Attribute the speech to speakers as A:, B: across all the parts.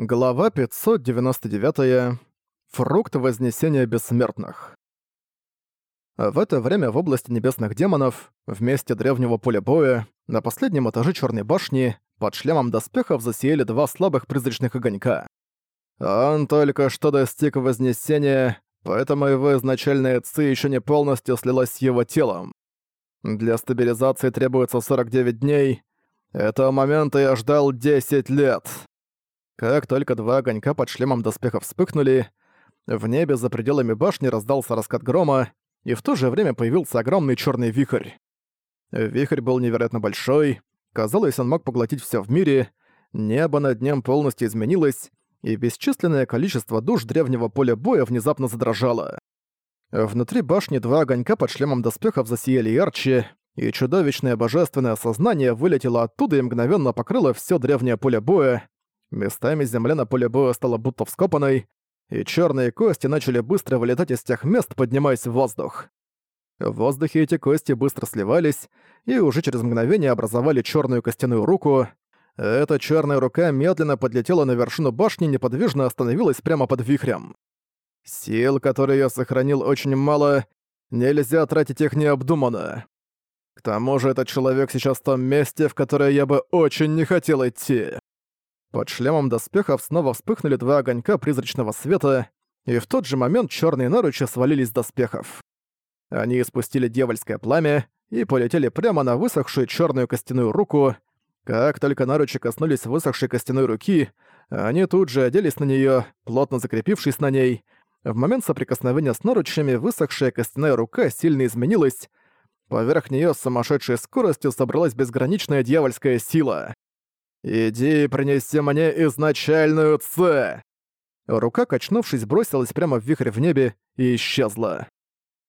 A: Глава 599. Фрукт Вознесения Бессмертных. В это время в области небесных демонов, в месте древнего поля боя, на последнем этаже Черной башни, под шлемом доспехов засияли два слабых призрачных огонька. Он только что достиг Вознесения, поэтому его изначальная ци еще не полностью слилась с его телом. Для стабилизации требуется 49 дней. Этого момента я ждал 10 лет. Как только два огонька под шлемом доспехов вспыхнули, в небе за пределами башни раздался раскат грома, и в то же время появился огромный черный вихрь. Вихрь был невероятно большой, казалось, он мог поглотить все в мире, небо над ним полностью изменилось, и бесчисленное количество душ древнего поля боя внезапно задрожало. Внутри башни два огонька под шлемом доспехов засияли ярче, и чудовищное божественное сознание вылетело оттуда и мгновенно покрыло все древнее поле боя, Местами земля на поле боя стала будто вскопанной, и черные кости начали быстро вылетать из тех мест, поднимаясь в воздух. В воздухе эти кости быстро сливались и уже через мгновение образовали черную костяную руку. Эта черная рука медленно подлетела на вершину башни и неподвижно остановилась прямо под вихрем. Сил, которые я сохранил, очень мало, нельзя тратить их необдуманно. К тому же этот человек сейчас в том месте, в которое я бы очень не хотел идти. Под шлемом доспехов снова вспыхнули два огонька призрачного света, и в тот же момент черные наручи свалились с доспехов. Они испустили дьявольское пламя и полетели прямо на высохшую черную костяную руку. Как только наручи коснулись высохшей костяной руки, они тут же оделись на нее, плотно закрепившись на ней. В момент соприкосновения с наручами высохшая костяная рука сильно изменилась. Поверх нее с сумасшедшей скоростью собралась безграничная дьявольская сила. «Иди принеси мне изначальную Ц!» Рука, качнувшись, бросилась прямо в вихрь в небе и исчезла.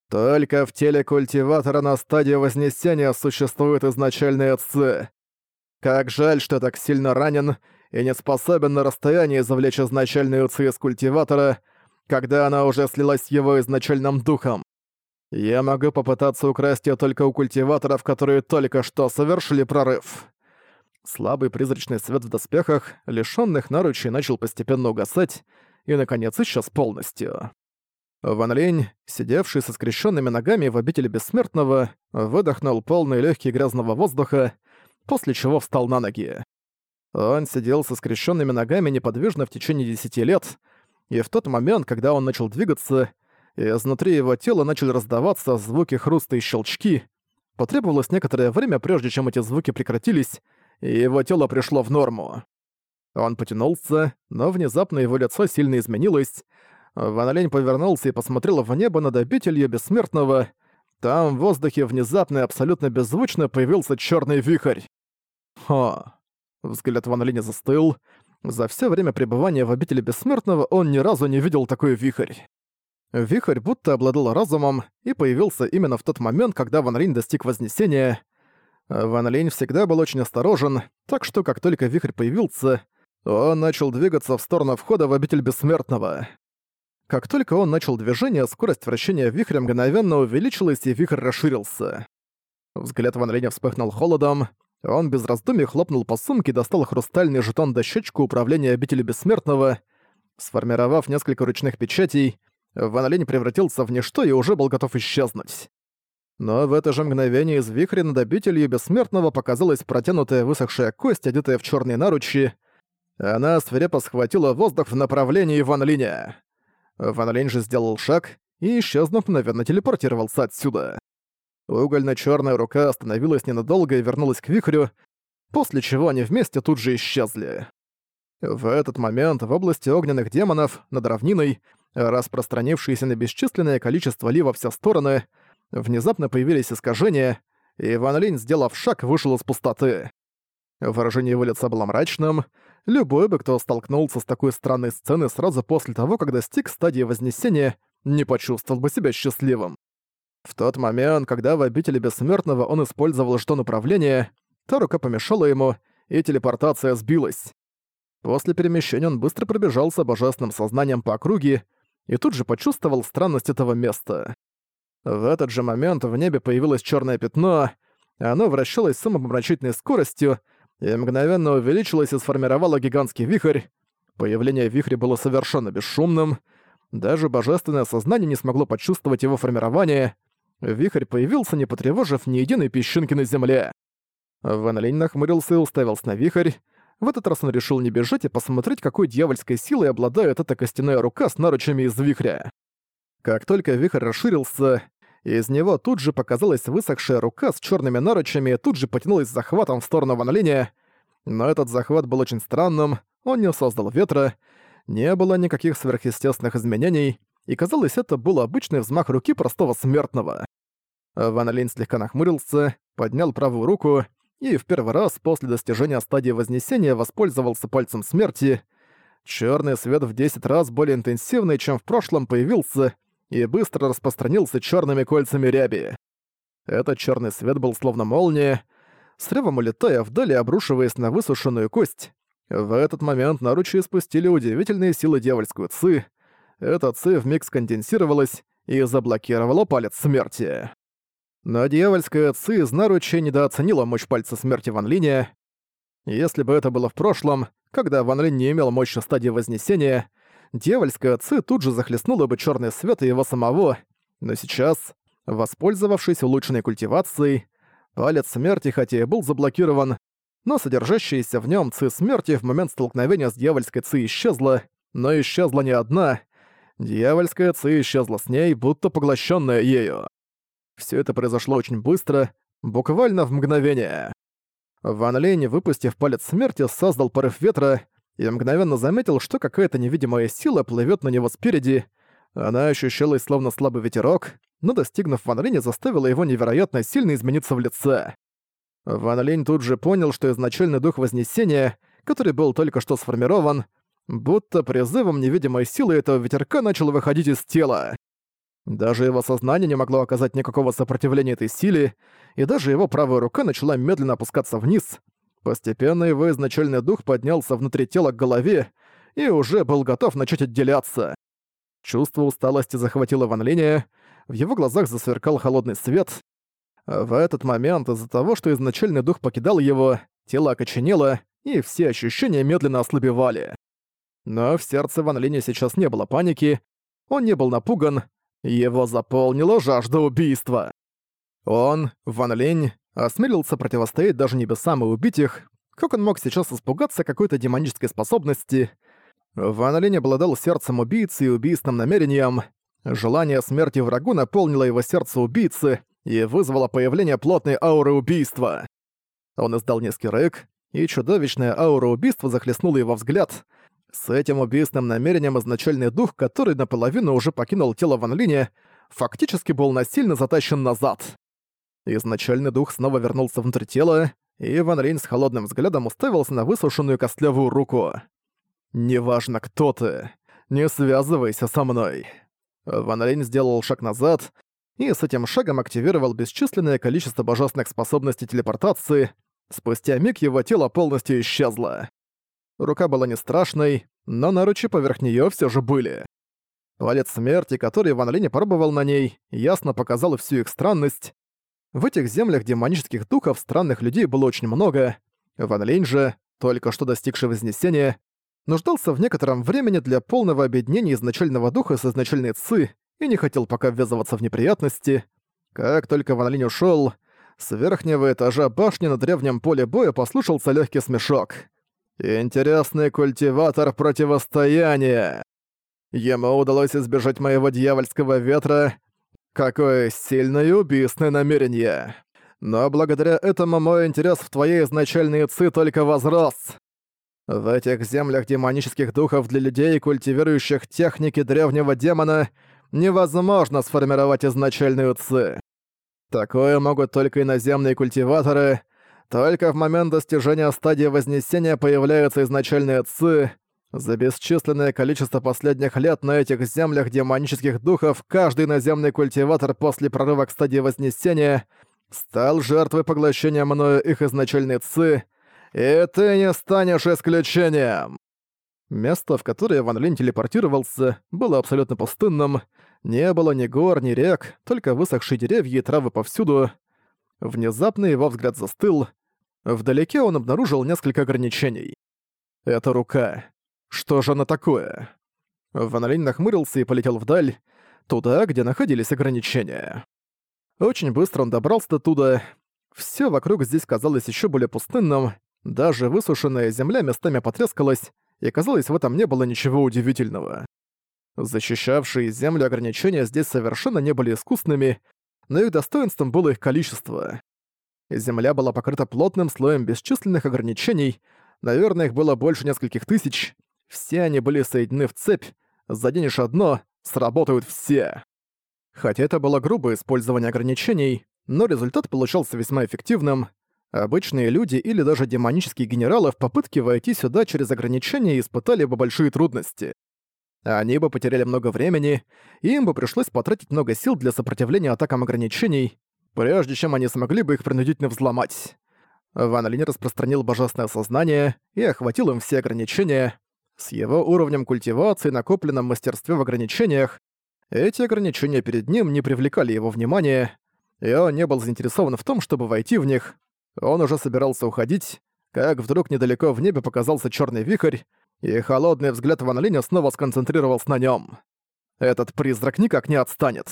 A: Только в теле культиватора на стадии Вознесения существует изначальная Ц. Как жаль, что так сильно ранен и не способен на расстоянии завлечь изначальную Ц из культиватора, когда она уже слилась с его изначальным духом. Я могу попытаться украсть ее только у культиваторов, которые только что совершили прорыв. Слабый призрачный свет в доспехах, лишённых наручей, начал постепенно угасать и, наконец, исчез полностью. Ван Лень, сидевший со скрещенными ногами в обители Бессмертного, выдохнул полный легкий грязного воздуха, после чего встал на ноги. Он сидел со скрещенными ногами неподвижно в течение десяти лет, и в тот момент, когда он начал двигаться, изнутри его тела начали раздаваться звуки хруста и щелчки. Потребовалось некоторое время, прежде чем эти звуки прекратились, и его тело пришло в норму. Он потянулся, но внезапно его лицо сильно изменилось. Ван Лень повернулся и посмотрел в небо над обителью Бессмертного. Там в воздухе внезапно и абсолютно беззвучно появился черный вихрь. Ха. Взгляд Ван Линя застыл. За все время пребывания в обители Бессмертного он ни разу не видел такой вихрь. Вихрь будто обладал разумом и появился именно в тот момент, когда Ван Линь достиг Вознесения. Ван Линь всегда был очень осторожен, так что как только вихрь появился, он начал двигаться в сторону входа в обитель Бессмертного. Как только он начал движение, скорость вращения вихря мгновенно увеличилась и вихрь расширился. Взгляд Ван Линя вспыхнул холодом, он без раздумий хлопнул по сумке и достал хрустальный жетон-дощечку управления обители Бессмертного. Сформировав несколько ручных печатей, Ван Линь превратился в ничто и уже был готов исчезнуть. Но в это же мгновение из вихря над обителью бессмертного показалась протянутая высохшая кость, одетая в черные наручи. Она свирепо схватила воздух в направлении Ван Линя. Ван Линь же сделал шаг и, исчезнув, мгновенно телепортировался отсюда. угольно черная рука остановилась ненадолго и вернулась к вихрю, после чего они вместе тут же исчезли. В этот момент в области огненных демонов, над равниной, распространившиеся на бесчисленное количество ли во все стороны, внезапно появились искажения, и Ван Линь, сделав шаг, вышел из пустоты. Выражение его лица было мрачным. Любой бы, кто столкнулся с такой странной сценой сразу после того, как достиг стадии Вознесения, не почувствовал бы себя счастливым. В тот момент, когда в обители Бессмертного он использовал жетон управления, та рука помешала ему, и телепортация сбилась. После перемещения он быстро пробежался божественным сознанием по округе и тут же почувствовал странность этого места. В этот же момент в небе появилось черное пятно, оно вращалось с самопомрачительной скоростью и мгновенно увеличилось и сформировало гигантский вихрь. Появление вихря было совершенно бесшумным. Даже божественное сознание не смогло почувствовать его формирование. Вихрь появился, не потревожив ни единой песчинки на земле. Ван Линь нахмурился и уставился на вихрь. В этот раз он решил не бежать и посмотреть, какой дьявольской силой обладает эта костяная рука с наручами из вихря. Как только вихрь расширился, из него тут же показалась высохшая рука с черными наручами и тут же потянулась захватом в сторону Ван. Но этот захват был очень странным, он не создал ветра, не было никаких сверхъестественных изменений, и казалось, это был обычный взмах руки простого смертного. Ван слегка нахмурился, поднял правую руку и в первый раз после достижения стадии Вознесения воспользовался пальцем смерти. Черный свет в 10 раз более интенсивный, чем в прошлом, появился и быстро распространился черными кольцами ряби. Этот черный свет был словно молния, с ревом улетая вдали, обрушиваясь на высушенную кость. В этот момент наручи спустили удивительные силы дьявольскую ци. Эта ци вмиг сконденсировалась и заблокировала палец смерти. Но дьявольская ци из наручи недооценила мощь пальца смерти Ван Линя. Если бы это было в прошлом, когда Ван Линь не имел мощи стадии Вознесения, дьявольская ци тут же захлестнула бы черный свет и его самого, но сейчас, воспользовавшись улучшенной культивацией, палец смерти хотя и был заблокирован, но содержащаяся в нем ци смерти в момент столкновения с дьявольской ци исчезла, но исчезла не одна. Дьявольская ци исчезла с ней, будто поглощенная ею. Все это произошло очень быстро, буквально в мгновение. Ван Лень, выпустив палец смерти, создал порыв ветра и мгновенно заметил, что какая-то невидимая сила плывет на него спереди. Она ощущалась словно слабый ветерок, но достигнув Ван Линя, заставила его невероятно сильно измениться в лице. Ван Линь тут же понял, что изначальный дух Вознесения, который был только что сформирован, будто призывом невидимой силы этого ветерка начал выходить из тела. Даже его сознание не могло оказать никакого сопротивления этой силе, и даже его правая рука начала медленно опускаться вниз. Постепенно его изначальный дух поднялся внутри тела к голове и уже был готов начать отделяться. Чувство усталости захватило Ван Линя, в его глазах засверкал холодный свет. В этот момент из-за того, что изначальный дух покидал его, тело окоченело, и все ощущения медленно ослабевали. Но в сердце Ван Линя сейчас не было паники, он не был напуган, его заполнила жажда убийства. Он, Ван Линь, осмелился противостоять даже небесам и убить их. Как он мог сейчас испугаться какой-то демонической способности? Ван Линь обладал сердцем убийцы и убийственным намерением. Желание смерти врагу наполнило его сердце убийцы и вызвало появление плотной ауры убийства. Он издал низкий рык, и чудовищная аура убийства захлестнула его взгляд — с этим убийственным намерением изначальный дух, который наполовину уже покинул тело Ван Линя, фактически был насильно затащен назад. Изначальный дух снова вернулся внутрь тела, и Ван Линь с холодным взглядом уставился на высушенную костлявую руку. «Неважно, кто ты, не связывайся со мной». Ван Линь сделал шаг назад, и с этим шагом активировал бесчисленное количество божественных способностей телепортации. Спустя миг его тело полностью исчезло. Рука была не страшной, но наручи поверх неё всё же были. Палец смерти, который Ван Линь пробовал на ней, ясно показал всю их странность. В этих землях демонических духов странных людей было очень много. Ван Линь же, только что достигший Вознесения, нуждался в некотором времени для полного объединения изначального духа с изначальной ци и не хотел пока ввязываться в неприятности. Как только Ван Линь ушёл, с верхнего этажа башни на древнем поле боя послышался лёгкий смешок — Интересный культиватор противостояния. Ему удалось избежать моего дьявольского ветра. Какое сильное убийственное намерение. Но благодаря этому мой интерес в твоей изначальной ци только возрос. В этих землях демонических духов для людей, культивирующих техники древнего демона, невозможно сформировать изначальную ци. Такое могут только иноземные культиваторы, только в момент достижения стадии Вознесения появляются изначальные ци. За бесчисленное количество последних лет на этих землях демонических духов каждый наземный культиватор после прорыва к стадии Вознесения стал жертвой поглощения мною их изначальной ци, и ты не станешь исключением. Место, в которое Ван Линь телепортировался, было абсолютно пустынным. Не было ни гор, ни рек, только высохшие деревья и травы повсюду. Внезапно его взгляд застыл, Вдалеке он обнаружил несколько ограничений. Это рука. Что же она такое? Ван Линь нахмурился и полетел вдаль, туда, где находились ограничения. Очень быстро он добрался до туда. Всё вокруг здесь казалось ещё более пустынным, даже высушенная земля местами потрескалась, и казалось, в этом не было ничего удивительного. Защищавшие землю ограничения здесь совершенно не были искусными, но их достоинством было их количество. Земля была покрыта плотным слоем бесчисленных ограничений, наверное, их было больше нескольких тысяч. Все они были соединены в цепь, заденешь одно, сработают все. Хотя это было грубое использование ограничений, но результат получался весьма эффективным. Обычные люди или даже демонические генералы в попытке войти сюда через ограничения испытали бы большие трудности. Они бы потеряли много времени, и им бы пришлось потратить много сил для сопротивления атакам ограничений, прежде чем они смогли бы их принудительно взломать. Ван Линь распространил божественное сознание и охватил им все ограничения. С его уровнем культивации, накопленном мастерстве в ограничениях, эти ограничения перед ним не привлекали его внимания, и он не был заинтересован в том, чтобы войти в них. Он уже собирался уходить, как вдруг недалеко в небе показался черный вихрь, и холодный взгляд Ван Линя снова сконцентрировался на нем. Этот призрак никак не отстанет.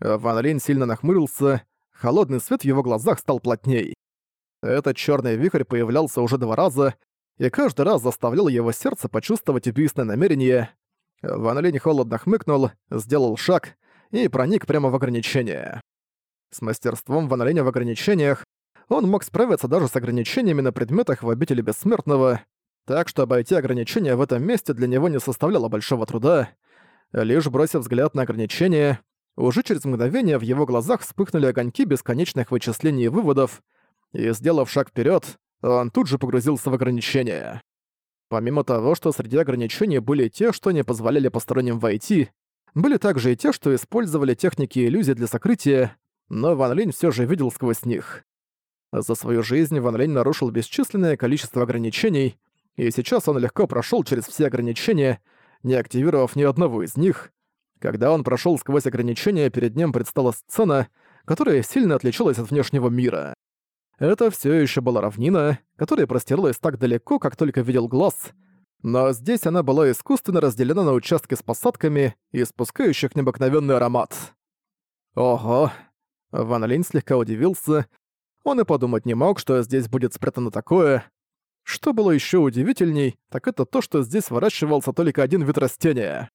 A: Ван Линь сильно нахмурился, холодный свет в его глазах стал плотней. Этот черный вихрь появлялся уже два раза, и каждый раз заставлял его сердце почувствовать убийственное намерение. Ван Линь холодно хмыкнул, сделал шаг и проник прямо в ограничение. С мастерством Ван Линя в ограничениях он мог справиться даже с ограничениями на предметах в обители Бессмертного, так что обойти ограничения в этом месте для него не составляло большого труда. Лишь бросив взгляд на ограничения, уже через мгновение в его глазах вспыхнули огоньки бесконечных вычислений и выводов, и, сделав шаг вперед, он тут же погрузился в ограничения. Помимо того, что среди ограничений были те, что не позволяли посторонним войти, были также и те, что использовали техники иллюзий для сокрытия, но Ван Линь всё же видел сквозь них. За свою жизнь Ван Линь нарушил бесчисленное количество ограничений, и сейчас он легко прошёл через все ограничения, не активировав ни одного из них. Когда он прошёл сквозь ограничения, перед ним предстала сцена, которая сильно отличалась от внешнего мира. Это всё ещё была равнина, которая простиралась так далеко, как только видел глаз, но здесь она была искусственно разделена на участки с посадками и спускающих необыкновенный аромат. Ого! Ван Линь слегка удивился. Он и подумать не мог, что здесь будет спрятано такое. Что было еще удивительней, так это то, что здесь выращивался только один вид растения.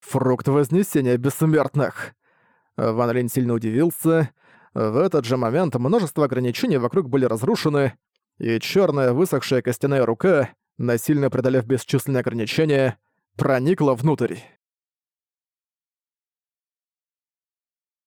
A: Фрукт Вознесения Бессмертных. Ван Линь сильно удивился. В этот же момент множество ограничений вокруг были разрушены, и черная высохшая костяная рука, насильно преодолев бесчисленные ограничения, проникла внутрь.